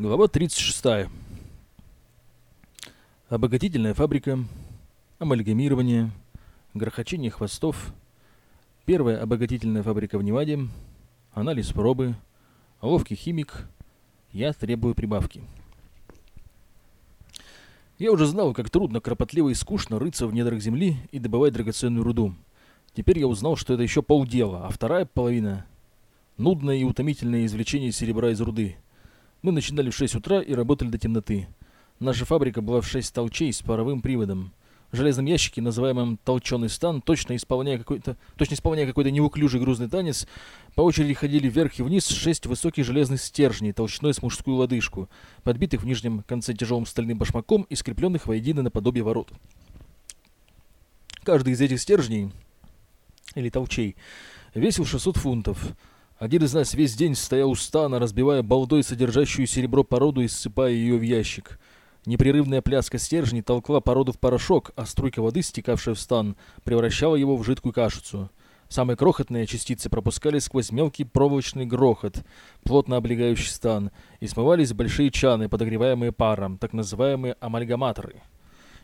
Глава 36. Обогатительная фабрика, амальгамирование, грохочение хвостов, первая обогатительная фабрика в Неваде, анализ пробы, ловкий химик, я требую прибавки. Я уже знал, как трудно, кропотливо и скучно рыться в недрах земли и добывать драгоценную руду. Теперь я узнал, что это еще полдела, а вторая половина — нудное и утомительное извлечение серебра из руды — мы начинали в 6 утра и работали до темноты. Наша фабрика была в 6 толчей с паровым приводом. В железном ящике, называемом толченый стан, точно исполняя какой-то точно исполняя какой-то неуклюжий грузный танец, по очереди ходили вверх и вниз шесть высоких железных стержней толщиной с мужскую лодыжку, подбитых в нижнем конце тяжелым стальным башмаком и скрепленных воедино наподобие ворот. Каждый из этих стержней, или толчей, весил 600 фунтов, один из нас весь день стоял у стана, разбивая балдой содержащую серебро породу и ссыпая ее в ящик. Непрерывная пляска стержней толкла породу в порошок, а струйка воды, стекавшая в стан, превращала его в жидкую кашицу. Самые крохотные частицы пропускали сквозь мелкий проволочный грохот, плотно облегающий стан, и смывались большие чаны, подогреваемые паром, так называемые амальгаматоры.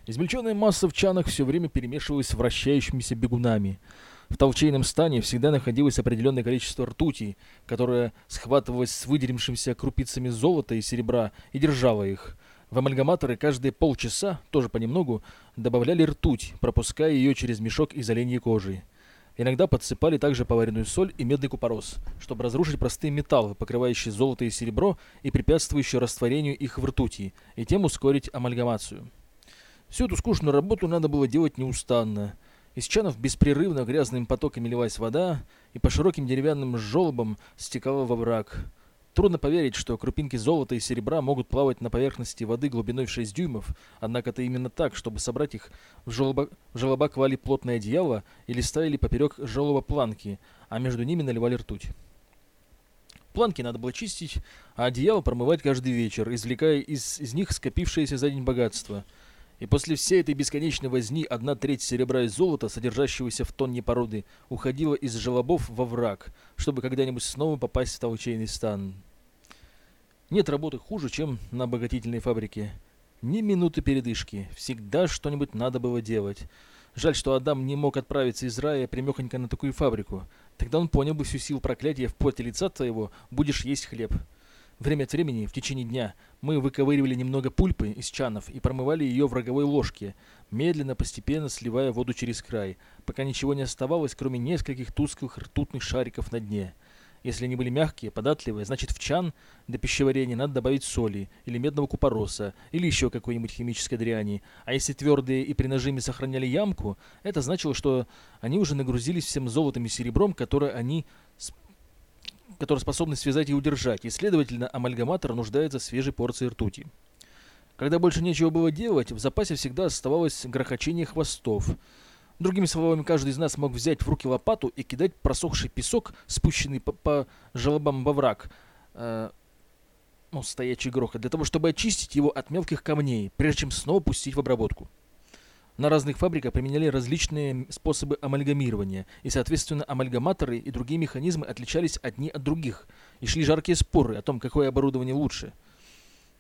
Измельченная масса в чанах все время перемешивалась вращающимися бегунами – в толчейном стане всегда находилось определенное количество ртути, которое схватывалось с выделившимися крупицами золота и серебра и держало их. В амальгаматоры каждые полчаса, тоже понемногу, добавляли ртуть, пропуская ее через мешок из оленьей кожи. Иногда подсыпали также поваренную соль и медный купорос, чтобы разрушить простые металлы, покрывающие золото и серебро и препятствующие растворению их в ртути, и тем ускорить амальгамацию. Всю эту скучную работу надо было делать неустанно – из чанов беспрерывно грязными потоками лилась вода, и по широким деревянным желобам стекала во враг. Трудно поверить, что крупинки золота и серебра могут плавать на поверхности воды глубиной в 6 дюймов, однако это именно так, чтобы собрать их в желоба, в желоба клали плотное одеяло или ставили поперек желоба планки, а между ними наливали ртуть. Планки надо было чистить, а одеяло промывать каждый вечер, извлекая из, из них скопившееся за день богатство – и после всей этой бесконечной возни одна треть серебра и золота, содержащегося в тонне породы, уходила из желобов во враг, чтобы когда-нибудь снова попасть в толчейный стан. Нет работы хуже, чем на обогатительной фабрике. Ни минуты передышки. Всегда что-нибудь надо было делать. Жаль, что Адам не мог отправиться из рая примехонько на такую фабрику. Тогда он понял бы всю силу проклятия в поте лица твоего «будешь есть хлеб». Время от времени, в течение дня, мы выковыривали немного пульпы из чанов и промывали ее в роговой ложке, медленно, постепенно сливая воду через край, пока ничего не оставалось, кроме нескольких тусклых ртутных шариков на дне. Если они были мягкие, податливые, значит в чан для пищеварения надо добавить соли или медного купороса или еще какой-нибудь химической дряни. А если твердые и при нажиме сохраняли ямку, это значило, что они уже нагрузились всем золотом и серебром, которое они которые способны связать и удержать, и, следовательно, амальгаматор нуждается в свежей порции ртути. Когда больше нечего было делать, в запасе всегда оставалось грохочение хвостов. Другими словами, каждый из нас мог взять в руки лопату и кидать просохший песок, спущенный по, по желобам во враг, э, ну, стоячий грохот, для того, чтобы очистить его от мелких камней, прежде чем снова пустить в обработку. На разных фабриках применяли различные способы амальгамирования, и, соответственно, амальгаматоры и другие механизмы отличались одни от других, и шли жаркие споры о том, какое оборудование лучше.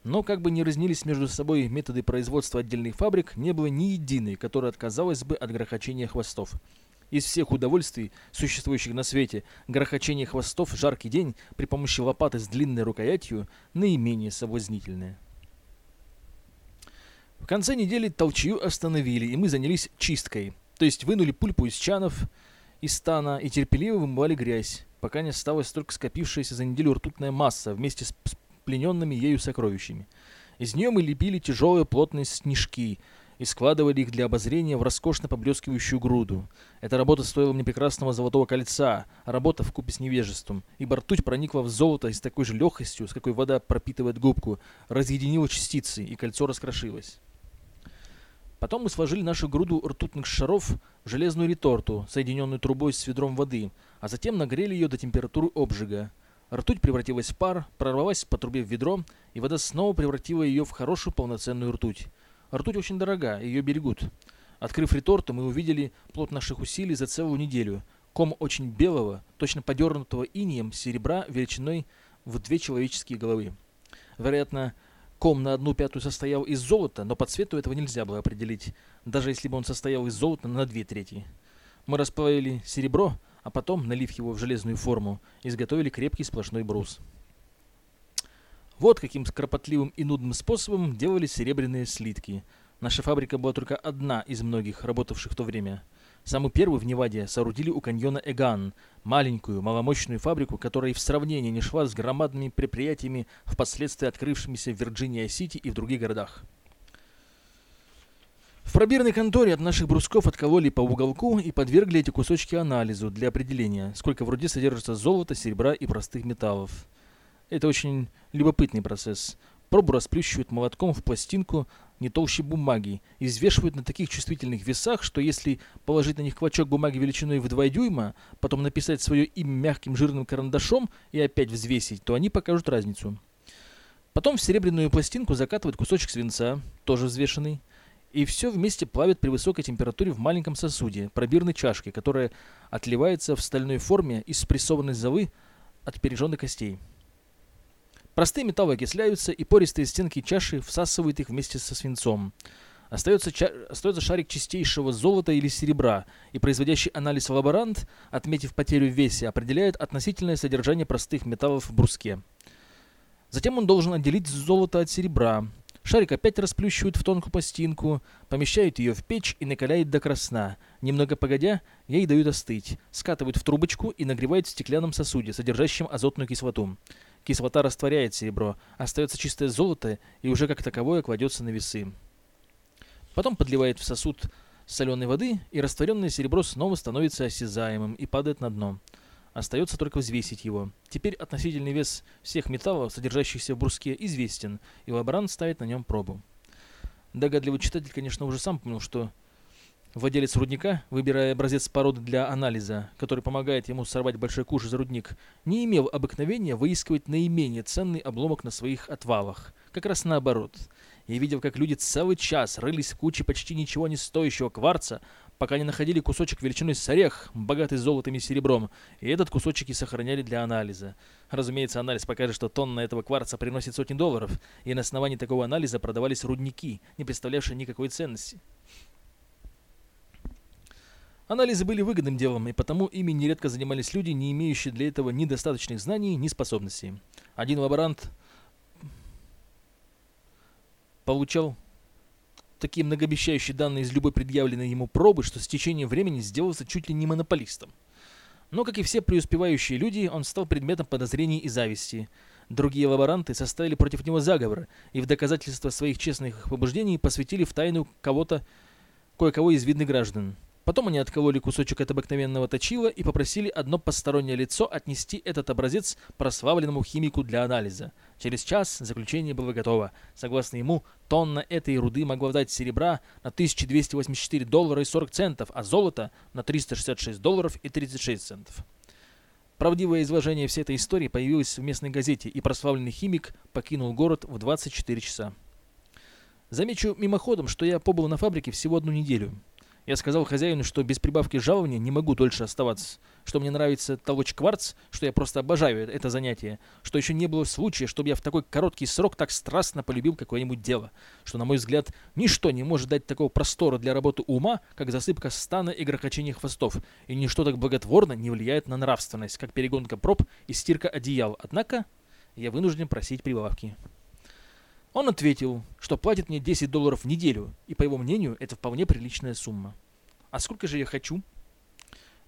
Но как бы ни разнились между собой методы производства отдельных фабрик, не было ни единой, которая отказалась бы от грохочения хвостов. Из всех удовольствий, существующих на свете, грохочение хвостов в жаркий день при помощи лопаты с длинной рукоятью наименее соблазнительное. В конце недели толчью остановили, и мы занялись чисткой. То есть вынули пульпу из чанов, из стана и терпеливо вымывали грязь, пока не осталась только скопившаяся за неделю ртутная масса вместе с плененными ею сокровищами. Из нее мы лепили тяжелые плотные снежки и складывали их для обозрения в роскошно поблескивающую груду. Эта работа стоила мне прекрасного золотого кольца, а работа в купе с невежеством, ибо ртуть проникла в золото и с такой же легкостью, с какой вода пропитывает губку, разъединила частицы, и кольцо раскрошилось. Потом мы сложили нашу груду ртутных шаров в железную реторту, соединенную трубой с ведром воды, а затем нагрели ее до температуры обжига. Ртуть превратилась в пар, прорвалась по трубе в ведро, и вода снова превратила ее в хорошую полноценную ртуть. Ртуть очень дорога, ее берегут. Открыв реторту, мы увидели плод наших усилий за целую неделю. Ком очень белого, точно подернутого инием серебра величиной в две человеческие головы. Вероятно, ком на одну пятую состоял из золота, но по цвету этого нельзя было определить, даже если бы он состоял из золота на две трети. Мы расплавили серебро, а потом, налив его в железную форму, изготовили крепкий сплошной брус. Вот каким кропотливым и нудным способом делались серебряные слитки. Наша фабрика была только одна из многих, работавших в то время. Самую первую в Неваде соорудили у каньона Эган, маленькую, маломощную фабрику, которая в сравнении не шла с громадными предприятиями, впоследствии открывшимися в Вирджиния-Сити и в других городах. В пробирной конторе от наших брусков откололи по уголку и подвергли эти кусочки анализу для определения, сколько в руде содержится золота, серебра и простых металлов. Это очень любопытный процесс. Пробу расплющивают молотком в пластинку не толще бумаги и взвешивают на таких чувствительных весах, что если положить на них клочок бумаги величиной в 2 дюйма, потом написать свое имя мягким жирным карандашом и опять взвесить, то они покажут разницу. Потом в серебряную пластинку закатывают кусочек свинца, тоже взвешенный, и все вместе плавят при высокой температуре в маленьком сосуде, пробирной чашке, которая отливается в стальной форме из спрессованной золы от пережженных костей. Простые металлы окисляются, и пористые стенки чаши всасывают их вместе со свинцом. Остается, ча остается шарик чистейшего золота или серебра, и производящий анализ лаборант, отметив потерю в весе, определяет относительное содержание простых металлов в бруске. Затем он должен отделить золото от серебра. Шарик опять расплющивают в тонкую пластинку, помещают ее в печь и накаляют до красна. Немного погодя, ей дают остыть, скатывают в трубочку и нагревают в стеклянном сосуде, содержащем азотную кислоту. Кислота растворяет серебро, остается чистое золото и уже как таковое кладется на весы. Потом подливает в сосуд соленой воды, и растворенное серебро снова становится осязаемым и падает на дно. Остается только взвесить его. Теперь относительный вес всех металлов, содержащихся в бруске, известен, и лаборант ставит на нем пробу. Догадливый читатель, конечно, уже сам понял, что Владелец рудника, выбирая образец породы для анализа, который помогает ему сорвать большой куш за рудник, не имел обыкновения выискивать наименее ценный обломок на своих отвалах. Как раз наоборот. Я видел, как люди целый час рылись в куче почти ничего не стоящего кварца, пока не находили кусочек величиной с орех, богатый золотом и серебром, и этот кусочек и сохраняли для анализа. Разумеется, анализ покажет, что тонна этого кварца приносит сотни долларов, и на основании такого анализа продавались рудники, не представлявшие никакой ценности. Анализы были выгодным делом, и потому ими нередко занимались люди, не имеющие для этого ни достаточных знаний, ни способностей. Один лаборант получал такие многообещающие данные из любой предъявленной ему пробы, что с течением времени сделался чуть ли не монополистом. Но, как и все преуспевающие люди, он стал предметом подозрений и зависти. Другие лаборанты составили против него заговор и в доказательство своих честных побуждений посвятили в тайну кого-то, кое-кого из видных граждан. Потом они откололи кусочек от обыкновенного точила и попросили одно постороннее лицо отнести этот образец прославленному химику для анализа. Через час заключение было готово. Согласно ему, тонна этой руды могла дать серебра на 1284 доллара и 40 центов, а золото на 366 долларов и 36 центов. Правдивое изложение всей этой истории появилось в местной газете, и прославленный химик покинул город в 24 часа. Замечу мимоходом, что я побыл на фабрике всего одну неделю. Я сказал хозяину, что без прибавки жалования не могу дольше оставаться, что мне нравится толочь кварц, что я просто обожаю это занятие, что еще не было случая, чтобы я в такой короткий срок так страстно полюбил какое-нибудь дело, что, на мой взгляд, ничто не может дать такого простора для работы ума, как засыпка стана и грохочение хвостов, и ничто так благотворно не влияет на нравственность, как перегонка проб и стирка одеял. Однако я вынужден просить прибавки. Он ответил, что платит мне 10 долларов в неделю, и по его мнению это вполне приличная сумма. А сколько же я хочу?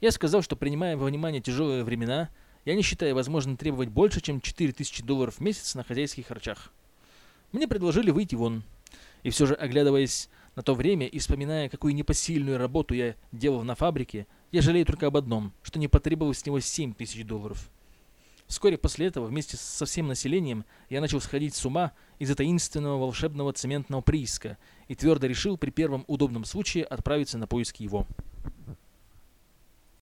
Я сказал, что принимая во внимание тяжелые времена, я не считаю возможным требовать больше, чем 4000 долларов в месяц на хозяйских харчах. Мне предложили выйти вон. И все же, оглядываясь на то время и вспоминая, какую непосильную работу я делал на фабрике, я жалею только об одном, что не потребовалось с него 7 тысяч долларов. Вскоре после этого вместе со всем населением я начал сходить с ума из-за таинственного волшебного цементного прииска и твердо решил при первом удобном случае отправиться на поиски его.